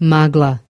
Магла